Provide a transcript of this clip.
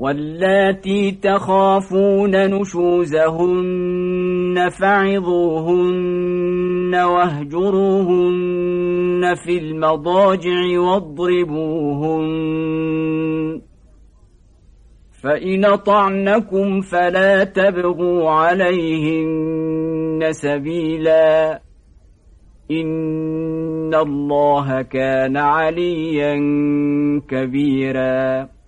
واللاتي تخافون نشوزهن فعظوهن واهجروهن في المضاجع واضربوهن فإن طعنكم فلا تبغوا عليهن سبيلا إن الله كان عليا كبيراً